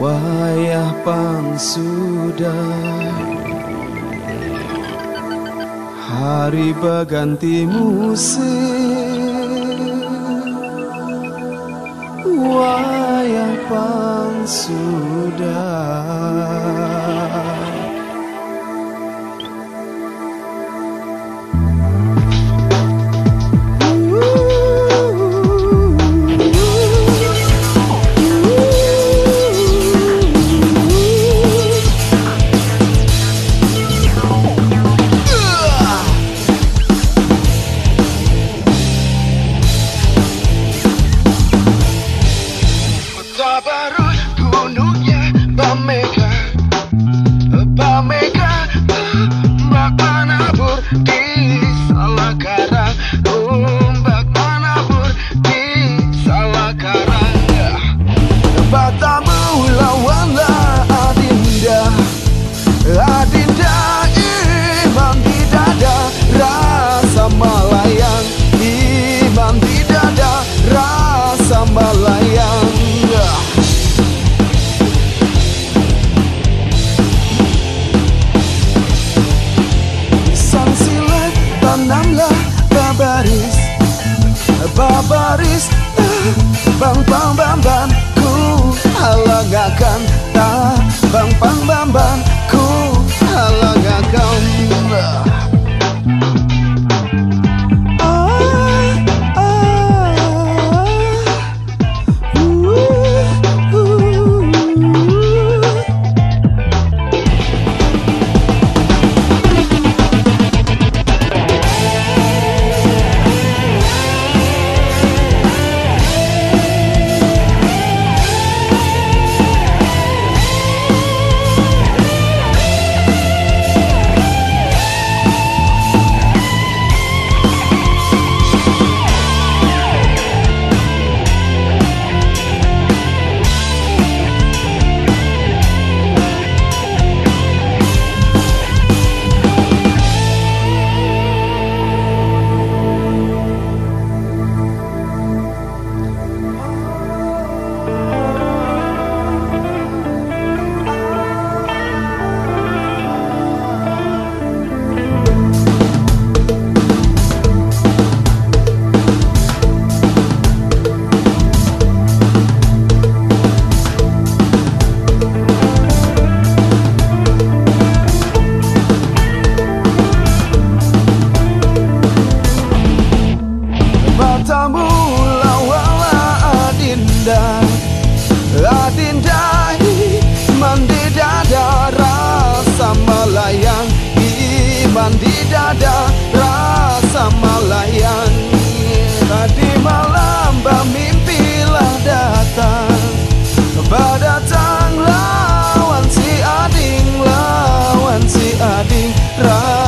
Wayah pang sudah. Hari berganti musim Wayah pang να dada rasa malayan Tadi malam bermimpilah datang. Pada tang lawan si ading lawan si ading rasa